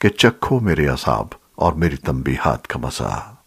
کہ چکھو میرے عذاب اور میری تنبیہات کا مزہ۔